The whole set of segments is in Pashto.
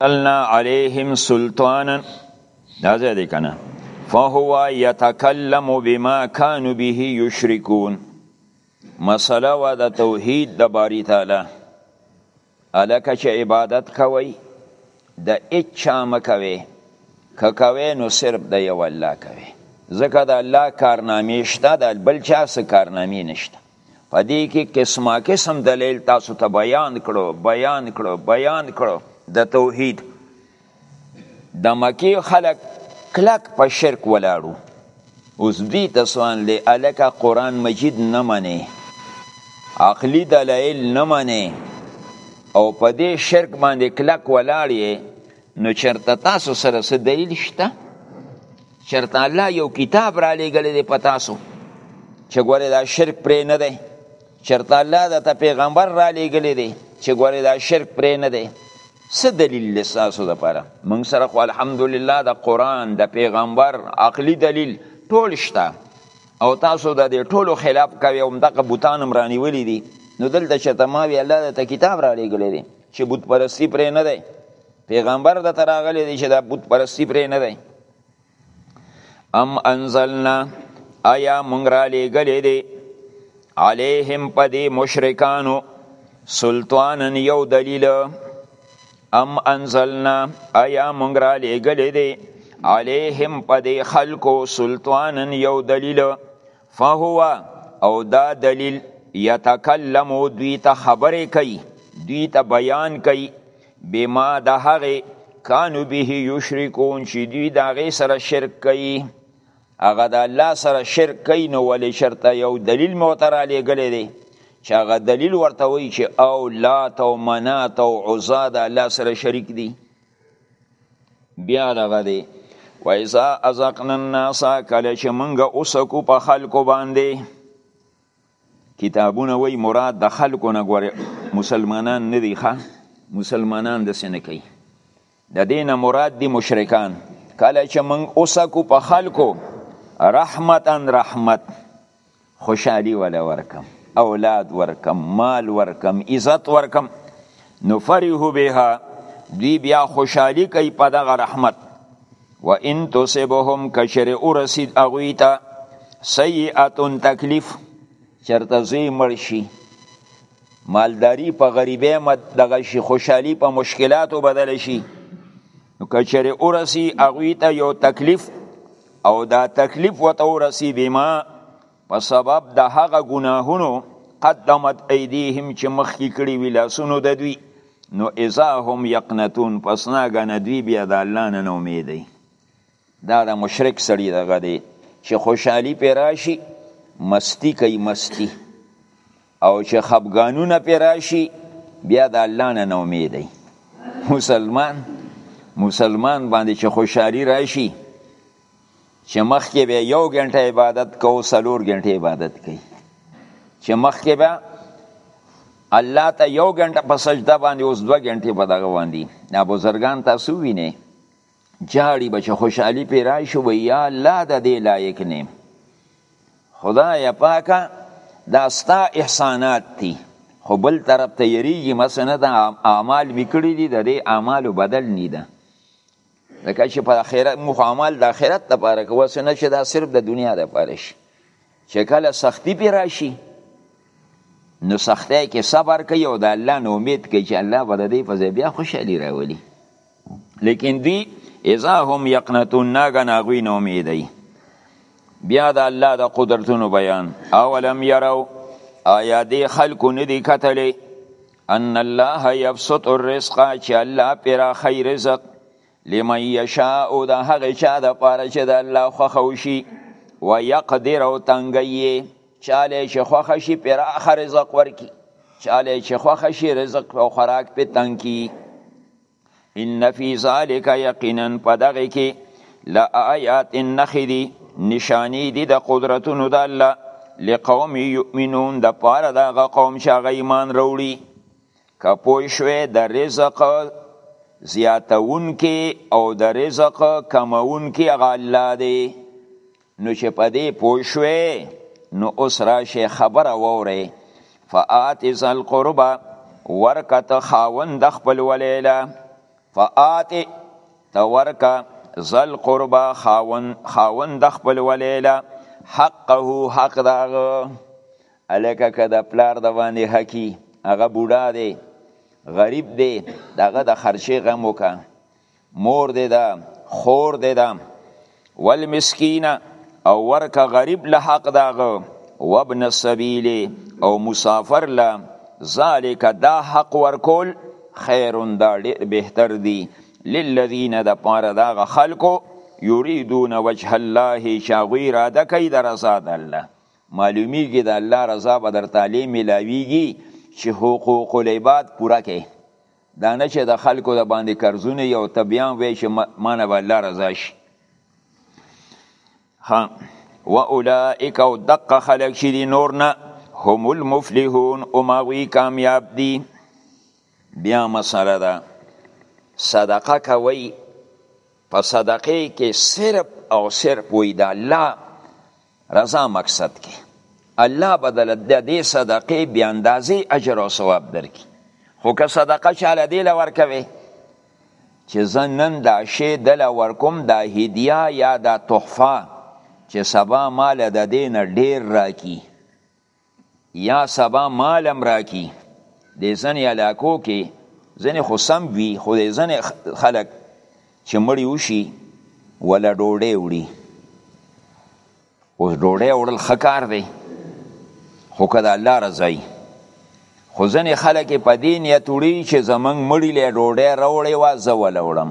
ارسلنا علیهم سلطانا دا ځای دی کنه فهو یتکلم بما کانوا به یشرکون مسله و د توحید د باری تعالی الکه چې عبادت کوي د اچا مکوي که کوي نو صرف د یو الله کوي ځکه د الله کارنامې شته د بل چا څه کارنامې نشته په دې کې قسمه قسم دلیل تاسو ته بیان کړو بیان کړو بیان کړو د توحید د مکی خلق کلک په شرک ولاړو اوس دې تسوان له الکه قران مجید نه مني عقلی دلایل نه مني او په دې شرک باندې کلک ولاړ نو چرته تاسو سره څه دلیل شته چرته الله یو کتاب را لېږلی دی په تاسو چې ګوره دا شرک پرې نه دی چرته الله د ته پیغمبر را لېږلی دی چې ګوره دا شرک پرې نه دی څه دلیل دی ستاسو دپاره موږ سره خو الحمدلله د قرآن د پیغمبر عقلي دلیل ټول شته او تاسو د دې ټولو خلاف کوي او همدغه بوتان هم رانیولي دي نو دلته چې ته ما وی الله د ته کتاب را لېږلی دی چې بت پرستی پرې نه دی پیغمبر د تراغلی دی چې دا بت پرستی پرې نه دی ام انزلنا آیا مونږ را لېږلې دی علیهم په دې مشرکانو سلطانن یو دلیل ام انزلنا آیا مونږ را لېږلې دی علیهم په دې خلکو سلطانن یو دلیل فهو او دا دلیل یتکلمو دوی ته خبرې کوي دوی ته بیان کوي بما د هغې کانو به یشرکون چې دوی د هغې سره شرک کوي هغه د الله سره شرک کوي نو ولې شرطه یو دلیل مو ته رالیږلی دی چې هغه دلیل ورته وایي چې او لات او منات او عزا د الله سره شریک دي بیا دغه دی وایزا ازقنا الناس کله چې مونږ اوسکو په خلکو باندې کتابونه وای مراد د خلکو نه ګوره مسلمانان نه دی ښه مسلمانان د سینه کوي د دین مراد دی مشرکان کله چې من اوسکو په خلکو رحمت ان رحمت خوشحالی ولا ورکم اولاد ورکم مال ورکم عزت ورکم نو فرحو بها دی بیا خوشحالی کوي په دغه رحمت و ان تصبهم کشر ورسید اغوی ته سیئه تکلیف چرته زوی مړ شي مالداری په غریبه مد دغه شي خوشحالي په مشکلاتو بدل شي نو کچره ورسی اغوی ته یو تکلیف او دا تکلیف وته ورسی بما په سبب د هغه ګناهونو قدمت ایدیهم چې مخکې کړي وی لاسونو د دوی نو اذا هم یقنتون پس ناګنه دوی بیا د الله نه نه امیدي دا د مشرک سړي دغه دی چې خوشحالي پې راشي مستی کوي مستی او چې خفګانونه پې راشي بیا د الله نه نه امیدي مسلمان مسلمان باندې چې خوشحالي راشي چې مخکې به یو غنټه عبادت کو سلور غنټه عبادت کوي چې مخکې به الله ته یو غنټه په سجده باندې اوس دوه غنټه په دغه باندې دا بزرګان تاسو وینئ جاړي بچ خوشحالي پی راشي و یا الله د دې لایق نه خدای پاکه دا ستا احسانات دي خو بل طرف ته یریږي مثلا دا اعمال وکړي دي د دې اعمالو بدل نه ده لکه چې په آخرت مو عمل د آخرت لپاره کوو څه نه چې دا صرف د دنیا لپاره شي چې کله سختی پې راشي نو سختۍ کې صبر کوي او د الله نه امید کوي چې الله به د دې په ځای بیا خوشحالي راولي لیکن دی اذا هم یقنتون ناګن هغوی نه امیدوي بیا د الله د قدرتونو بیان اولم یرو آیا دې خلکو نه دي کتلی ان الله یبسط الرزق چې الله پیرا خی رزق لمن یشاء او د هغه چا د پاره چې د الله خوښه وشي و یقدر او تنګي چاله چې خوښه شي پیرا خی رزق ورکی چاله چې خوښه شي رزق او خوراک په تنګي ان فی ذالک یقینا پدغه کی لآیات نخدی نشانی دی د قدرتونو د الله لقوم یؤمنون د پاره دا غ قوم چې هغه ایمان وروړي کپوی شوی د رزق زیاتون کې او د رزق کمون کې هغه الله دی نو چې په دې پوه شوې نو اوس راشې خبره وورې فآت ذل قربا ورکه ته خاوند د خپل ولیله فآت ته ورکه ذل قربا خاوند خاوند د خپل ولیله حقه حق داغه الکه که د پلار د باندې حقي هغه بوډا دی غریب دی دغه د خرچې غم وکړه مور دې ده خور دې ده والمسکین او ورکه غریب له حق داغه وابن السبیل او مسافر له ذالک دا حق ورکول خیرون دا ډیر بهتر دی للذین د پاره دا خلکو یریدون وجه الله شاغوی را د کی د رضا د الله معلومیږي د الله رضا به در تعالی ملاویږي چې حقوق العباد پوره کړي دا نه چې د خلکو د باندې قرضونه یو ته بیا وای چې ما نه به الله رضا شي ها و اولئک او دقه خلک چې دي نور نه هم المفلحون او ماوی کامیاب دي بیا مسله ده صدقه کوي په صدقه کې صرف او صرف وي د الله رضا مقصد کې الله بدل د دې صدقې بیا اندازې اجر او ثواب درکړي خو که صدقه چاله دی لور کوي چې زه نن دا شی دله ورکوم دا هدیه یا دا تحفه چې سبا مال د دې نه ډېر راکړي یا سبا مال هم راکی د ځنې علاقو کې ځنې خو سم وي خو د ځنې خلک چې مړی وشي ولا ډوډۍ وړي اوس ډوډۍ وړل ښه کار دی خو که د الله رضا وي خو ځنې خلک په دې نیت وړي چې زمونږ مړی له ډوډۍ راوړې وه زه وله وړم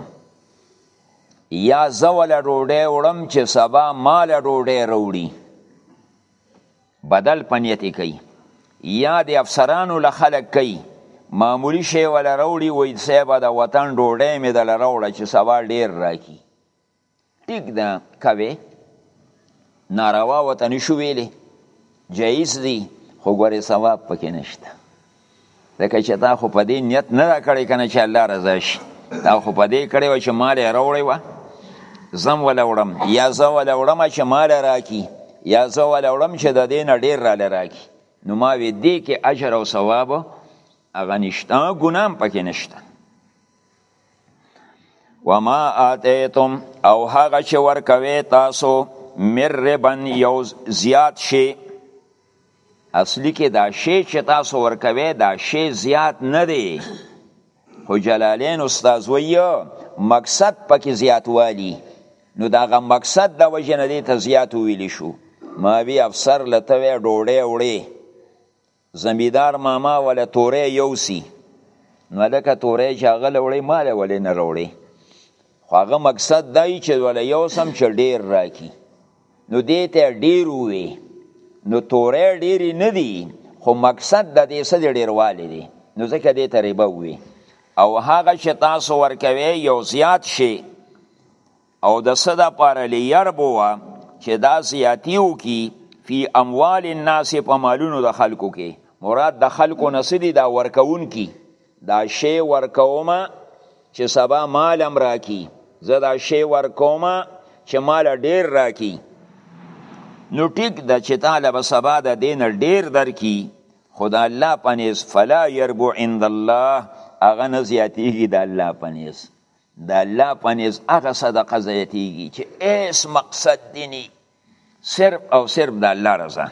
یا زه وله ډوډۍ وړم چې سبا ما له ډوډۍ راوړي بدل په نیت کوي یا د افسرانو له خلک کوي معمولی شی ولا راوړي وای صاحب دا وطن ډوډۍ مې دل راوړه چې سبا ډیر راکی ټیک دا کوي ناروا وطن شو ویلې جایز دی خو ګورې ثواب پکې نشته ځکه چې تا خو په دې نیت نه دا کړی کنه چې الله رضا شي تا خو په دې کړی و چې مال یې راوړی و زم ولا وړم یا زه ولا وړم چې مال راکی یا زه ولا وړم چې د دې نه ډیر را لراکی نو ما وی دې کې اجر او ثواب هغه نشته ګنام پکې نشته وما آتیتم او هغه چې ورکوي تاسو مر ربن یو زیات شي اصلی کې دا شی چې تاسو ورکوي دا شی زیات نه دی خو جلالین استاد ویو مقصد پکې زیاتوالی نو داغه مقصد د وجه نه دی ته زیات ویلی شو ما وی افسر لته وی ډوړې وړې زمیدار ماما ولا تورې یوسی نو لکه تورې جاغل وړې مال ولې نه وروړې خو هغه مقصد دای چې ول یو سم چې ډیر راکی نو دې ته ډیر وي نو تورې ډیرې نه دي خو مقصد د دې څه ډیروالی دی نو ځکه دې ته ربا وي او هغه چې تاسو ورکوي یو زیات شي او د څه دپاره لیربو وه چې دا زیاتی وکړي فی اموال الناس په مالونو د خلکو کې مراد د خلکو نه څه دي دا ورکوونکي دا شی ورکوم چې سبا مال هم راکی زه دا شی ورکوم چې مال ډیر راکی نو ټیک د چې طالب سبا د دین ډیر درکی خدا الله پنیز فلا يربو عند الله هغه نه زیاتیږي د الله پنیز د الله پنیز هغه صدقه زیاتیږي چې ایس مقصد دینی صرف او صرف د الله رضا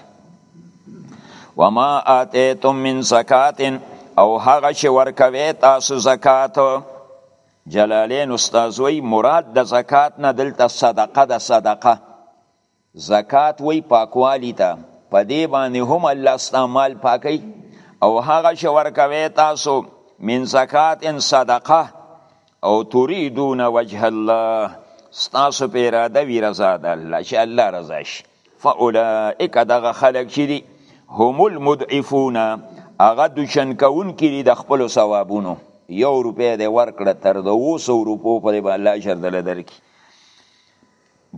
وما آتیتم من زکات او هغه چې ورکوي تاسو زکات جلالین استاد وی مراد د زکات نه دلته صدقه د صدقه زکات وی پاکوالی ته په دې باندې هم الله استعمال پاکي او هغه چې ورکوي تاسو من زکات ان صدقه او تريدون وجه الله ستاسو په اراده وی رضا د الله چې الله رضا شي فاولئک دغه خلق چې دي هم المضعفون هغه د چنکون کړي د خپل ثوابونو یو روپې د ورکړه تر د 200 روپو پورې به الله اجر دل درکې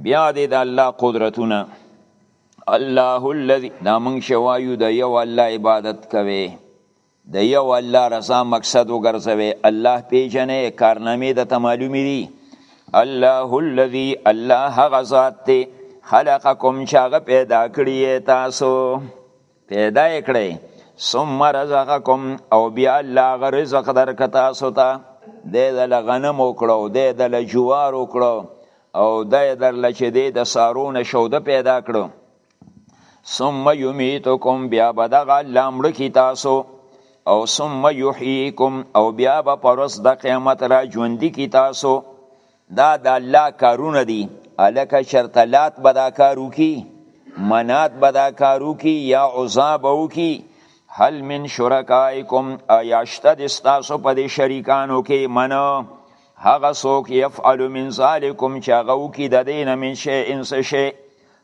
بیا دې د الله قدرتونه الله الذي نامن شوایو د یو الله عبادت کوي د یو الله رضا مقصد وګرځوي الله پیژنې کارنامې د ته معلومې دي الله الذي الله هغه ذات دی خلقکم چې هغه پیدا کړی تاسو پیدا یې کړی ثم رزقکم او بیا الله هغه رزق درک تاسو ته دی د غنم وکړو دی د جوار وکړو او دی در لچې دی د سارونه شوده پیدا کړو ثم یمیتکم بیا به دغه الله مړه کی تاسو او ثم یحییکم او بیا به پر ورځ د قیامت را ژوندي کی تاسو دا د الله کارونه دي هلکه چېرته لات به دا کار وکړي منات به دا کار وکړي یا عزا به وکړي هل من شرکائکم ایا شته د ستاسو په دې شریکانو کې منه هغه څوک یفعل من ذالکم چې هغه وکړي د دې نه من شی انس شی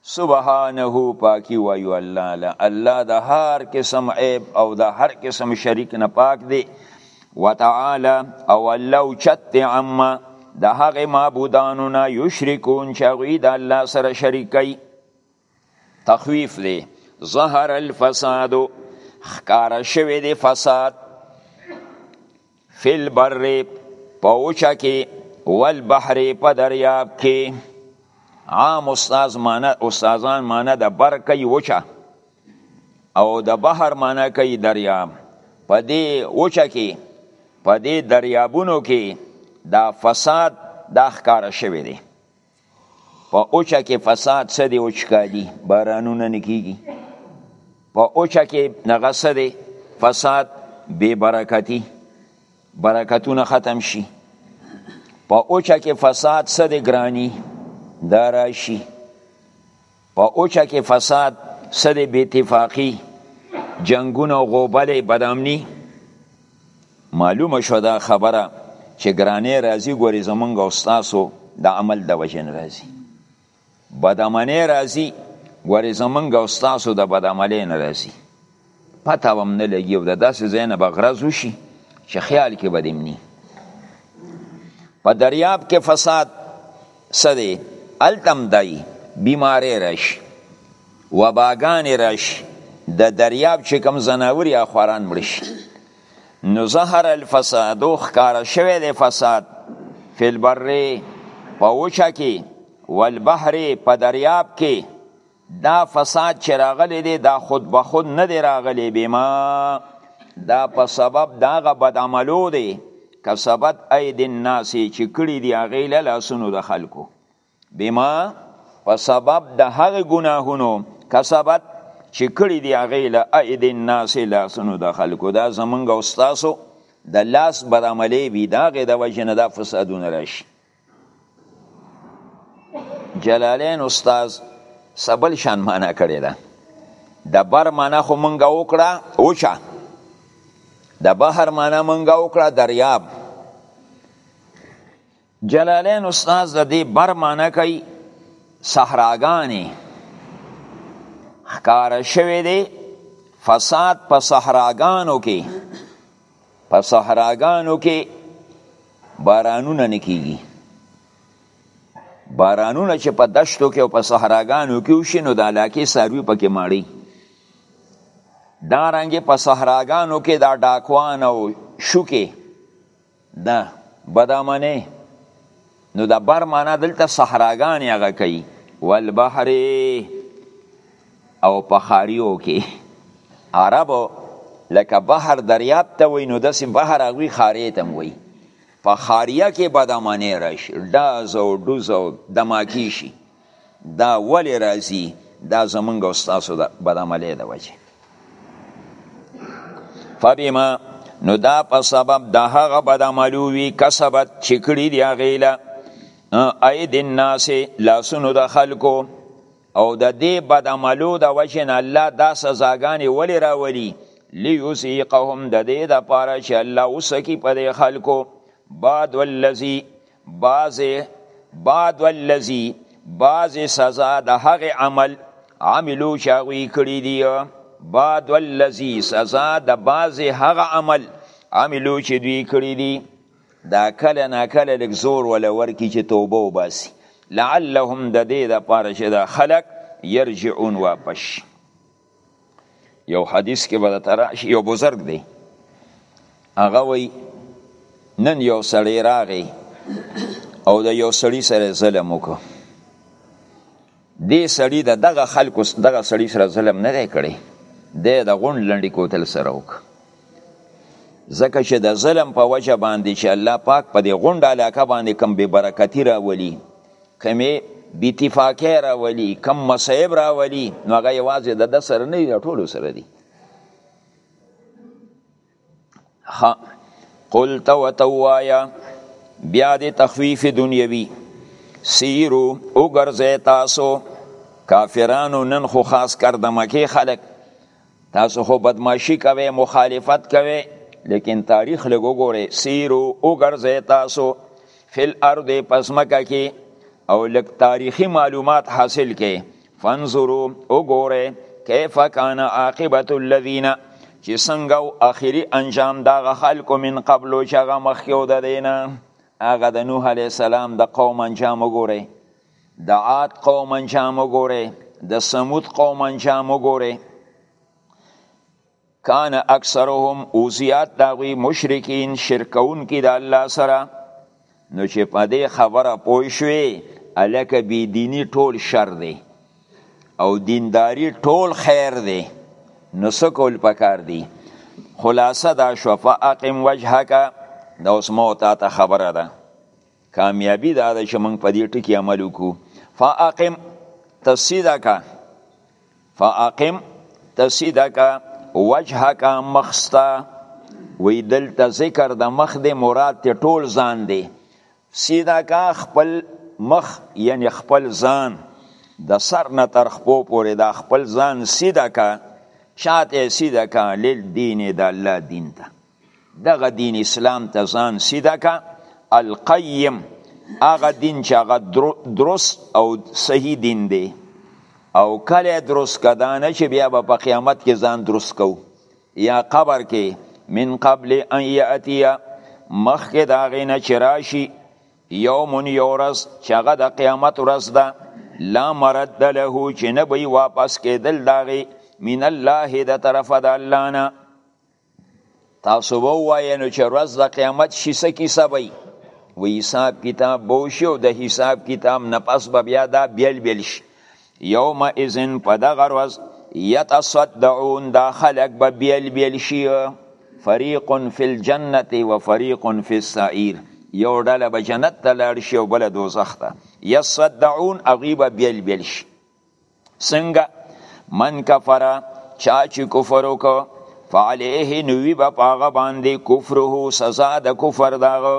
سبحانه پاکی وایو الله لا الله د هر قسم عیب او د هر قسم شریک نه پاک دی وتعالى او الله چت عما د هغه معبودانو نه یشرکون چې غوی د الله سره شریکي تخویف دی ظهر الفساد خکار شوی دی فساد فی البر په اوچا کې والبحر په دریاب کې عام استاد معنی استادان معنی د بر کوي اوچا او د بحر معنی کوي دریاب په دې اوچا کې په دې دریابونو کې دا فساد دا ښکار شوی دی په اوچه کې فساد څه دی وچکالي بارانونه نه کیږي په اوچه کې نغه څه دی فساد بې برکتي برکتونه ختم شي په اوچه کې فساد څه دی ګرانی دا راشي په اوچه کې فساد څه دی بې اتفاقي جنګونه او غوبلې بدامني معلومه شو دا خبره چې ګرانې راځي ګوري زمونږ او ستاسو د عمل د وجې نه راځي بدامنې راځي ګوري زمونږ او ستاسو د بدعملۍ نه راځي پته وم نه لګي او د داسې ځای نه به غرض وشي چې خیال کې به دیم نی په دریاب کې فساد څه دی هلته هم دی بیمارۍ راشي وباګانې راشي د دریاب چې کوم ځناور یا خواران مړه شي نو ظهر الفساد ښکاره شوی دی فساد فی البر په وچه کې والبحر په دریاب کې دا فساد چې راغلی دی دا خود به خود نه دی راغلی بما دا په سبب دا غ بد عملو دی کسبت اید الناس چې کړی دی هغه له لاسونو د خلکو بما په سبب د هغه ګناهونو کسبت چې کړی دی هغه له اید الناس لاسونو د خلکو دا زمونږ او تاسو د لاس برعملې وي دا غې د وجه نه دا فسادونه راشي جلالین استاد سبل شان معنا کړی ده د بر معنا خو مونږ وکړه اوچا د بحر معنا مونږ وکړه دریاب جلالین استاد د دې بر معنا کوي صحراګانې ښکار شوی دی فساد په صحراګانو کې په صحراګانو کې بارانونه نه کیږي بارانونه چې په دشتو کې او په صحراګانو کې وشي نو د علاقې ساروي پکې ماړي دا رنګې په صحراګانو کې دا ډاکوان او شوکې دا بدامنه نو د بر معنا دلته صحراګانې هغه کوي والبحر او په خاریو کې عربو لکه بحر دریاب ته وای نو داسې بحر هغوی خارې ته وای په خاریه کې به د منې راشي ډاز او ډوز او دماکي شي دا ولی راځي دا زمونږ او ستاسو د بدعملی د وجې فبما نو دا په سبب د هغه بدعملو وي کسبت چې کړي دي هغې له اید الناس لاسونو د خلکو او د دې بد عملو د وجه نه الله دا سزاګانې ولې راولي لیوسیقهم د دې د پاره چې الله وسکی په دې خلکو بعد والذي بعضې بعد الذي بعضې سزا د هغې عمل عملو چې هغوی کړي دي بعد الذي سزا د بعضې هغه عمل عملو چې دوی کړي دي دا کله نا کله لږ زور ولا ورکي چې توبه وباسي لعلهم د دې د پاره چې دا خلق يرجعون واپس یو حدیث کې به درته راشي یو بزرګ دی هغه وایي نن یو سړی راغی او د یو سړی سره ظلم وکړو دې سړی د دغه خلکو دغه سړی سره ظلم نه دی کړی دی د غونډ لنډي کوتل سره وکړو ځکه چې د ظلم په وجه باندې چې الله پاک په دې غونډه علاقه باندې کم بې برکتی راولي کمې بیتفاقی راولی کم مصیب راولی نو هغه یوازې د د سره نه دی ټولو سره دی ها قلت وتوایا بیا د تخویف دنیوی سیرو او ګرځه تاسو کافرانو نن خو خاص کر د مکه خلک تاسو خو بدمعشی کوي مخالفت کوي لیکن تاریخ لګو ګوره سیرو او ګرځي تاسو فل ارض پسمکه کې او لک تاریخي معلومات حاصل کې فنظرو او ګوره کیف کان عاقبت الذین چې څنګه او اخیری انجام دا خلق من قبل چې هغه مخکیو د دینه هغه د نوح علی السلام د قوم انجام وګوره د عاد قوم انجام وګوره د سمود قوم انجام وګوره کان اکثرهم او زیات داغوی مشرکین شرکون کی د الله سره نو چې په دې خبره پوه شوې الکه بی دینی ټول شر دی او دینداری ټول خیر دی نو سکول پکار دی خلاصه دا شو فاقم وجهک دا اوس مو تا ته خبره ده کامیابی دا ده چې موږ په دې ټکي عمل وکړو فاقم تصدق فاقم تصدق وجهک مخستا وی دلته ذکر د مخ د مراد ته ټول ځان دی سیدا کا خپل مخ یعنی خپل ځان د سر نه تر خپو پورې د خپل ځان سیدا کا شاته سیدا کا لیل دین د الله دین ته دغه دین اسلام ته ځان سیده کا القیم هغه دین چې هغه درست او صحیح دین دی او کله درست کدا نه چې بیا به په قیامت کې ځان درست کو یا قبر کې من قبل ان یاتیا مخکې دا غینه چې راشي یوم یورز چې هغه د قیامت ورځ ده لا مرد له چې نه به واپس کېدل داغي من الله د طرفه د الله نه تاسو به وایې نو چې ورځ د قیامت شي څه کیسه به و حساب کتاب به وشي او د حساب کتاب نه پس به بیا دا بیل بیل شي یوم اذن په دغه ورځ یتصدعون دا خلک به بیل بیل شي فریق فی الجنة و فریق فی السعیر یو ډله به جنت ته لاړ شي او بله دوزخ ته یصدعون هغوی به بیل بیل شي څنګه من کفر چا چې کفر وکړ فعليه نوی به پاغه باندې کفره سزا د کفر داغه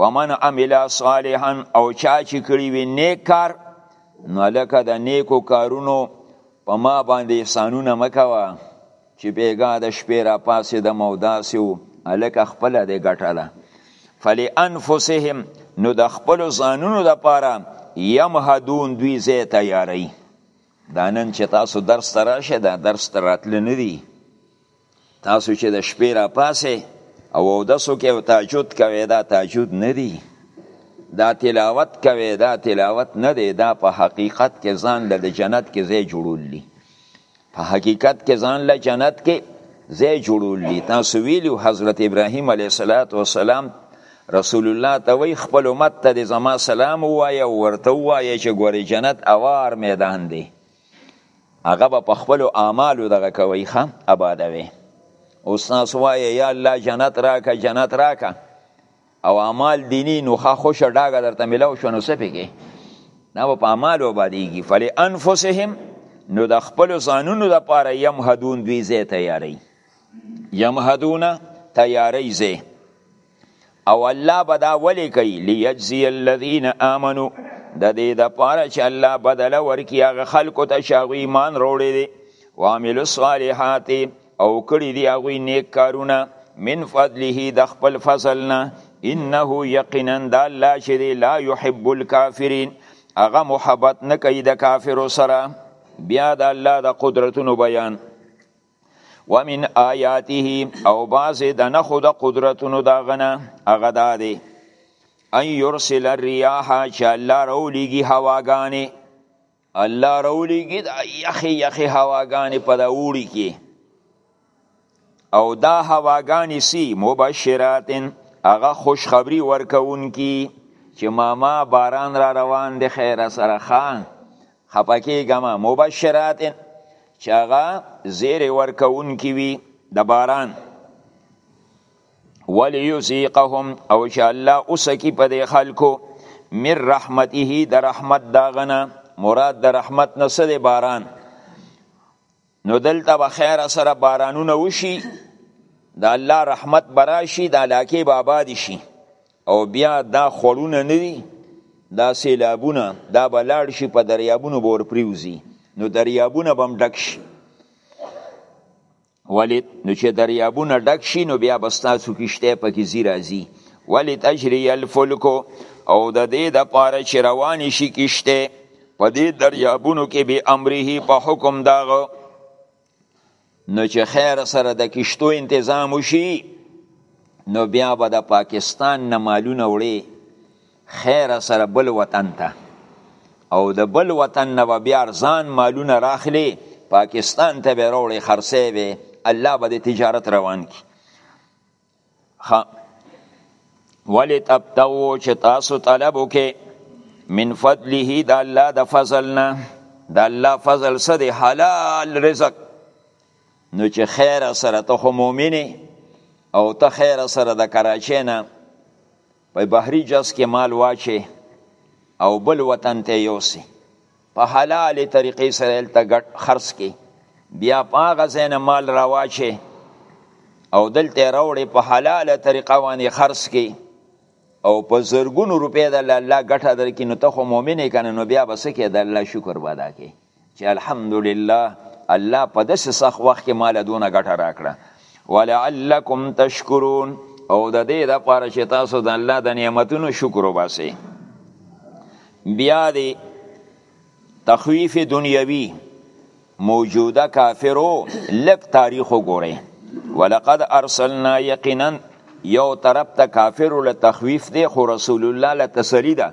ومن عمل صالحا او چا چې کړی وي نیک کار نو لکه د نیکو کارونو په ما باندې احسانونه مکوه چې بیګا د شپې را پاسېدم او داسې و هلکه خپله دې ګټه ده فلانفسهم نو د خپلو ځانونو دپاره یمهدون دوی ځای تیاروي دا نن چې تاسو درس ته راشه دا درس ته راتله نه دي تاسو چې د شپې را پاسې او اودسو کې او تاجد کوي دا تاجد نه دي دا تلاوت کوي دا تلاوت نه دی دا په حقیقت کې ځان د جنت کې ځای جوړول دي په حقیقت کې ځان له جنت کې ځای جوړول دي تاسو ویلو حضرت ابراهیم علیه الصلاۃ والسلام رسول الله ته وی خپل امت ته د زما سلام وایه او ورته وایه چې ګوري جنت اوار میدان دی هغه به په خپل اعمالو دغه کوي خام آبادوي اوس تاسو وایه یا الله جنت راکه جنت راکه او اعمال دینی نو ښه خوشه ډاګه درته ملاو شو نو څه پکې نه به په اعمالو آبادېږي فلانفسهم نو د خپلو ځانونو دپاره یمهدون دوی ځای تیاروي یمهدونه تیاروي ځای او الله به دا ولې کوي لیجزي الذین آمنو د دې دپاره چې الله بدله ورکړي هغه خلکو ته چې هغوی ایمان راوړی دی وعملو الصالحات او کړی دی هغوی نیک کارونه من فضله د خپل فضل نه انه یقینا د الله چې دی لا یحب الکافرین هغه محبت نه کوي د کافرو سره بیا د الله د قدرتونو بیان ومن آیاته او بعضې د نښو د قدرتونو د غنه هغه دا دی ان یرسل الریاح چې الله راولیږي هواګانې الله راولیږي دا یخې یخې هواګانې په دا اوړي کې او دا هواګانې سي مبشراتن هغه خوشخبری ورکوونکي چې ماما باران را روان دی خیره سره خان خپکی ګما مبشرات چې هغه زیر ورکوونکي وي د باران وليذيقهم او چې الله اوسکی په دې خلکو من رحمته د رحمت داغنه مراد د رحمت نه څه دی باران نو دلته به خیر سره بارانونه وشي د الله رحمت براشي د علاقې به آباد شي او بیا دا خوړونه نه دي دا سیلابونه دا به لاړ شي په دریابونو به ورپریوځي نو دریابونه به هم ډک شي ولید نو چې دریابونه ډک شي نو بیا به ستاسو کشته پکې ځي راځي ولید اجري الفلکو او د دې د پاره چې روان شي کشته په دې دریابونو کې به امره په حکم داغه نو چې خیر سره د کشتو انتظام وشي نو بیا به د پاکستان نه مالونه وړي خیر سره بل وطن ته او د بل وطن نه به بیا ارزان مالونه راخلي پاکستان ته به راوړي خرڅوي به الله به د تجارت روان کړي ولی تبتغو چې تاسو طلب وکې من فضله د الله د فضل نه د الله فضل څه دی حلال رزق نو چې خیر سره ته خو مؤمنې او ته خیر سره د کراچۍ نه په بحري جز کې مال واچي او بل وطن ته یوسي په حلال طریقې سره دلته ګټ خرڅ کی بیا په هغه ځای نه مال راواچي او دلته راوړي په حلاله طریقه باندې خرڅ کی او په زرګونو روپۍ د الله ګټه درکې نو ته خو مؤمن یې کنه نو بیا به څه کې د الله شکر به ادا کې چی الحمدلله الله په داسې سخت وخت کې مال دونه ګټه راکړه ولعلکم تشکرون او د دې د پاره چې تاسو د الله د نعمتونو شکر وباسئ بیا دی تخویف دنیوی موجوده کافرو لک تاریخ وګورئ ولقد ارسلنا یقینا یو طرف ته کافر له تخویف دی خو رسول الله له تسلی ده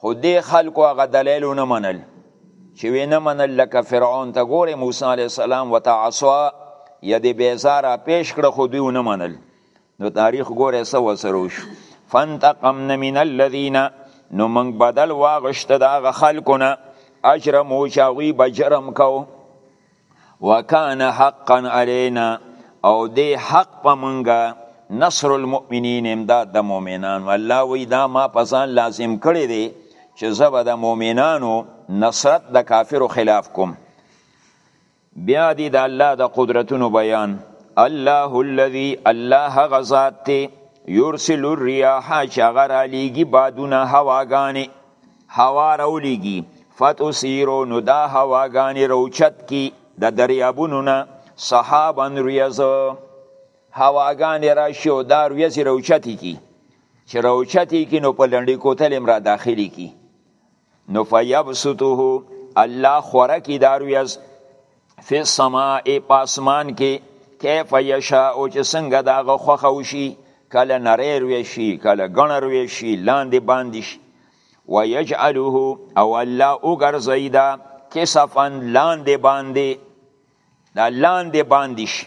خو دې خلکو هغه دلایل ونه منل چې وې نه منل لکه فرعون ته ګوره موسی علی السلام وتعصا یا دې بیزاره پیش کړه خو دوی ونه منل نو تاریخ ګوره څه وسره وشو فانتقمنا من الذین نو موږ بدل واغشت د هغه خلکو نه اجرمو چې هغوی به جرم کو وکان حقا علینا او دی حق په منګه نصر المؤمنین امداد د مؤمنانو الله وی دا ما په ځان لازم کړی دی چې زه به د مؤمنانو نصرت د کافرو خلاف کوم بیا دی د الله د قدرتونو بیان الله الذي الله غزاد ته یرسل الرياح شغر علیگی بادونه هواګانی هوا راولیږي فتسیرو نو دا هواګانې روچت کی د دریابونو نه صحابا ریاض هواګانې راشي او دا ریاض روچتې کی چې روچتې کی نو په لنډی کوتل هم را داخلي کی نو فیبسطه الله خوره کی دا ریاض فی السماء په اسمان کې کیف یشاء چې څنګه د هغه خوښه وشي کله نری روی شي کله ګڼه روی شي لاندې باندې شي ویجعله او الله وګرځوي دا کسفا لاندې باندې دا لاندې باندې شي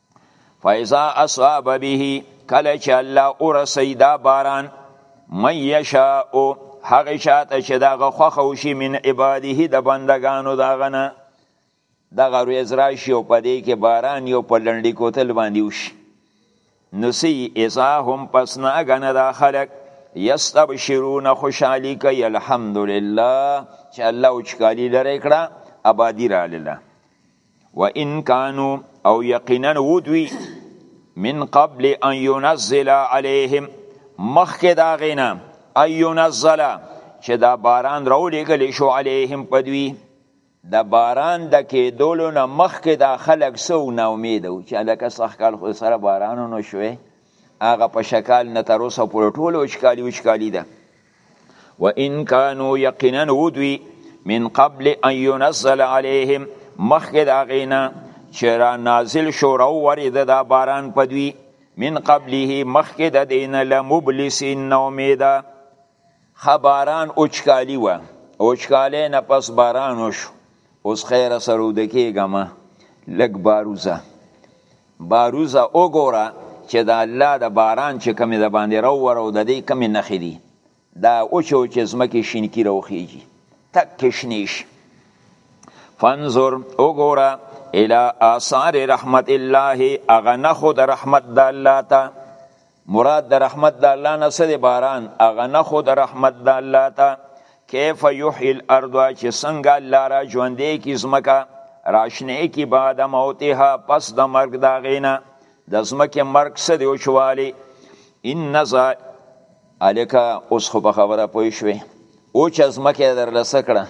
فاذا اصاب به کله چې الله ورسي دا باران من یشاء هغه شاته چې دا غوخه وشي من عباده د بندگانو دا غنه دغه ورځ راشي او په دې کې باران یو په لنډي کوتل باندې وشي نو سی اذا هم پس ناګنه دا خلق یستبشرون خوشحالی کوي الحمدلله چې الله وچکالي لرې کړه آبادي راله و ان کانو او یقینا ودوی من قبل ان ينزل عليهم مخکې دا غینا ان ينزل چې دا باران راولېږل شو عليهم پدوی د باران د کېدولو نه مخکې دا خلک سو نا امید و چې لکه سخکال خو سره بارانونو شوې هغه په شکال نه تر اوسه پورې ټول وچکالي وچکالي ده و ان کانو یقینا ودوی من قبل ان ينزل عليهم مخکې د هغې نه چې را نازل شو راوورېده دا باران په دوی من قبله مخکې د دې نه لمبلسین ناامیده ښه باران وچکالي وه وچکالۍ نه پس باران وشو اوس خیر سره وده کېږه ما لږ باروزه باروزه وګوره چې د الله د باران چې کمی د باندې راووره او د دې کمی نښې دي دا اوچه اوچه ځمکې شینکي راوخیږي تک کشنې شي فانظر وګوره الی آثار رحمت الله هغه نښو د رحمت د الله ته مراد د رحمت د الله نه څه دی باران هغه نه خو د رحمت د الله ته کیف یحیی الارض چې څنګه الله را ژوندې کی ځمکه راشنې کی بعد موتها پس د مرګ دا غینه د ځمکې مرګ څه دی وشوالی ان ذا الک اوس خو په خبره پوه شوې او چې ځمکه در لسکړه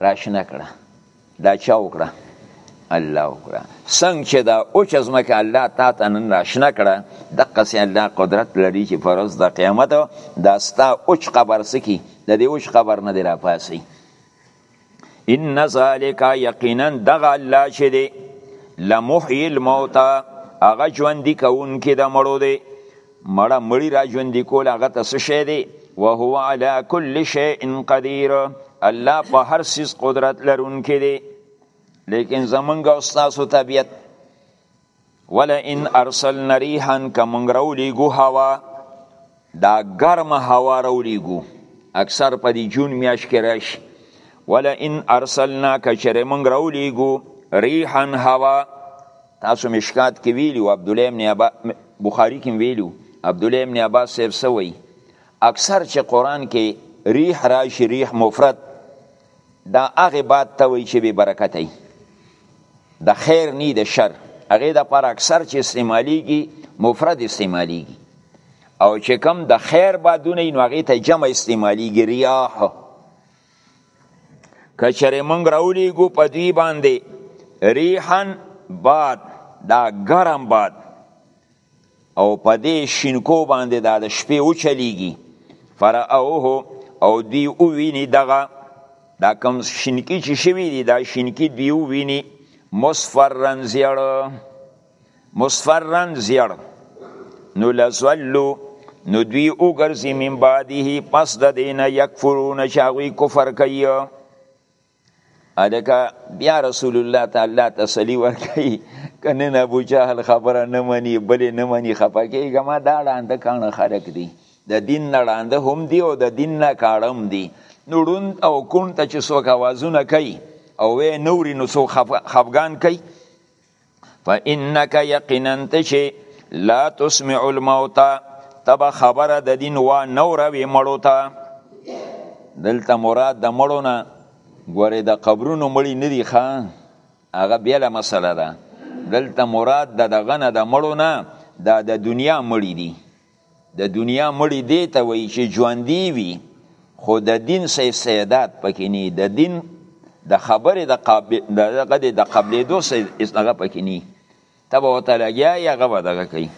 راشنه کړه دا چا وکړه الله وکړه څنګه چې دا اوچ ځمکه الله تا ته نن راشنه کړه دقه سي الله قدرت لري چې فرض د قیامت دا ستا اوچ قبر سکی د دې اوچ قبر نه دی راپاسي ان ذالک یقینا دغه الله چې دی لمحی الموتى هغه ژوند کوونکې د مړو دی مړه مړی را ژوندی کول هغه ته څه شی دی وهو علی کل شیء قدیر الله په هر څیز قدرت لرونکی دی لیکن زمونږ او ستاسو طبیعت ولا ان ارسلنا ريحا کمنګ راولېګو هوا دا ګرمه هوا راولېګو اکثر په دې جون میاش کې راشي ولا ان ارسلنا کچره منګ راولېګو ريحا هوا تاسو مشکات کې ویلو عبد الله ابن ابا بخاری کې ویلو عبد الله ابن عباس صاحب سوی اکثر چې قران کې ریح راشي ریح مفرد دا هغه باد ته وی چې به برکت ای د خیر نی د شر هغه د پر اکثر چې استعمالیږي مفرد استعمالیږي او چې کم د خیر بادونه نو هغه ته جمع استعمالیږي ریاح کچره مونږ راولیږو په دوی باندې ریحان باد دا ګرم باد او په دې شینکو باندې دا د شپې وچلیږي فرأوه او دوی وویني دغه دا کم شینکی چې شوي دي دا شینکی دوی وویني مصفرن زیړ مصفرن زیړ نو لزولو نو دوی وګرځي من بعده پس د دینه یکفرون چې هغوی کفر کوي الکه بیا رسول الله تعالی تسلی ورکړي کنه نه ابو جهل خبره نه مني بلې نه مني خپه کېږه ما دا ړانده کانه خلک دي د دین نه ړانده هم دي او د دین نه کاړم دي نو ړوند او کون ته چې څوک اوازونه کوي او وې نوري نو څوک خفګان کوي فانک یقینا تشی لا تسمع الموتى تبا خبره د دین وا نوروي مړو ته دلته مراد د مړو نه ګوره د قبرونو مړی نه دی ښه هغه بیله مسله ده دلته مراد د دغه نه د مړو نه دا د دنیا مړی دی د دنیا مړی دی ته وایي چې ژوندی وي خو د دین سه استعداد پکې نه د دین د خبرې د قابل دغه د قبلېدو سه هغه پکې نه ته به ورته لګیا یې هغه به دغه کوي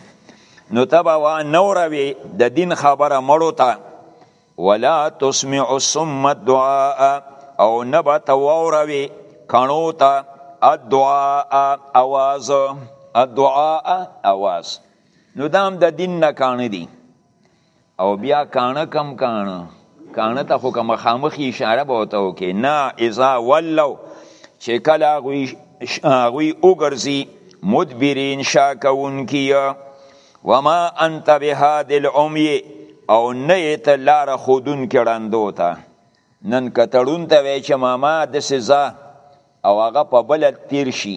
نو ته به وا نه وروې د دین خبره مړو ته ولا تسمع الصم الدعاء او نه به ته واوروې کڼو ته الدعاء اواز الدعاء اواز نو دا هم د دین نه کانه دي او بیا کانه کم کانه کانه ته خو که مخامخ اشاره به ورته وکړي نه اذا ولو چې کله هغوی هغوی وګرځي مدبرین شا کوونکي وما انت بهاد العمی او نه یې ته لاره ښودونکي ړندو ته نن که تړون ته وایې چې ماما داسې ځه او هغه په بله تیر شي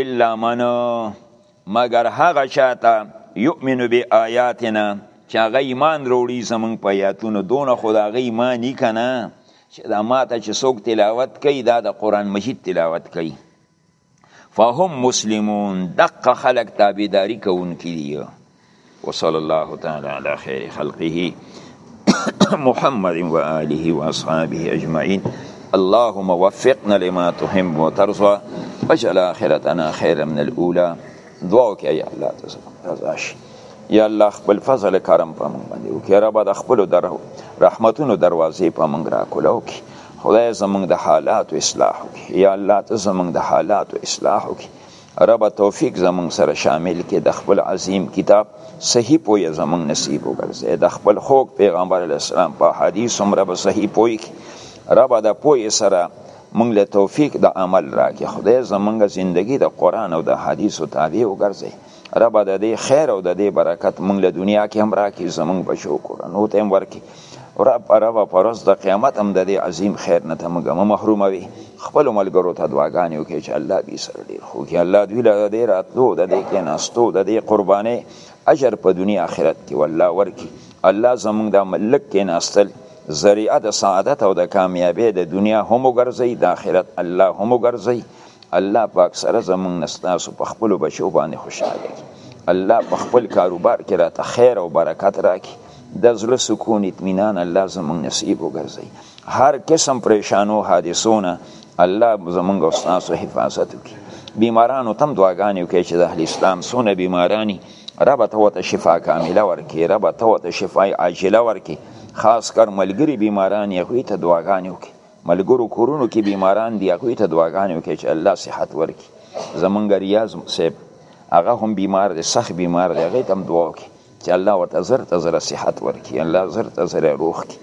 الا من مگر هغه چاته یؤمن بی آیاتنا چې هغه ایمان وروړي زمونږ په آیاتونو دونه خو د هغه ایمان یې که نه چې دا ماته چې څوک تلاوت کوي دا د قرآن مجید تلاوت کوي فهم مسلمون دقه خلق تابعداري کوونکي دي وصلی الله تعالی علی خیر خلقه محمد و آله و اصحابه اجمعین اللهم وفقنا لما تحب وترضى واجعل آخرتنا خيرا من الأولى دعا وکړه یا الله تعالی رضا شي یا الله خپل فضل کرم په موږ باندې وکړي رب د خپل در رحمتونو دروازې په موږ را کولاو کی خدای زموږ د حالات اصلاح وکړي یا الله ته زموږ د حالات اصلاح وکړي ربه توفیق زمونږ سره شامل کې د خپل عظیم کتاب صحیح پوی زمونږ نصیب وګرځي د خپل خوږ پیغمبر علی السلام په حدیث هم ربه صحیح پوی کی ربه د پوی سره مونږ له توفیق د عمل راکې خدای زمونږ زندگی د قرآن او د حدیث تابع وګرځي رب د دې خیر او د دې برکت مونږ له دنیا کې هم راکې زمونږ بچو کورنو ته هم ورکې رب رب پرز د قیامت هم د دې عظیم خیر نه ته موږ محروم وي خپل ملګرو ته دعاګانې وکړي چې الله دې سره ډېر خو کې الله دوی له دې راتلو د دې کې ناستو د دې قربانې اجر په دنیا آخرت کې والله ورکي الله زموږ د ملک کې ناستل ذریعه د سعادت او د کامیابی د دنیا هم وګرځي د آخرت الله هم وګرځي الله پاک سره زموږ نستاسو په خپل بچو باندې خوشاله الله په خپل کاروبار کې راته خیر او برکت راکړي د زړه سکون اطمینان الله زمونږ نصیب وګرځي هر قسم پریشانو حادثونه الله زمونږ او تاسو حفاظت وکړي بیمارانو تم دعاګانې وکړي چې د اهل اسلام سونه بیمارانی رب ته وته شفا کامله ورکړي رب ته وته شفای عاجله ورکړي خاص کر ملګری بیماران یې غوي ته دعاګانې وکړي ملګرو کورونو کې بیماران دي غوي ته دعاګانې وکړي چې الله صحت ورکړي زمونږ ریاض صاحب هغه هم بیمار دی سخت بیمار دی هغه تم دعا وکړي چې الله ورته زر ته زر صحت ورکړي الله زر ته زر روغ کړي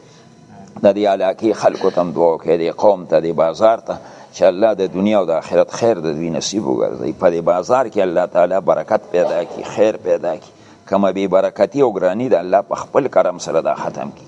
د دې علاقې خلکو ته هم دعا وکړي د قوم ته د بازار ته چې الله د دنیا او د آخرت خیر د دوی نصیب وګرځي په دې بازار کې الله تعالی برکت پیدا کړي خیر پیدا کړي کومه بې برکتي او ګراني د الله په خپل کرم سره دا ختم کړي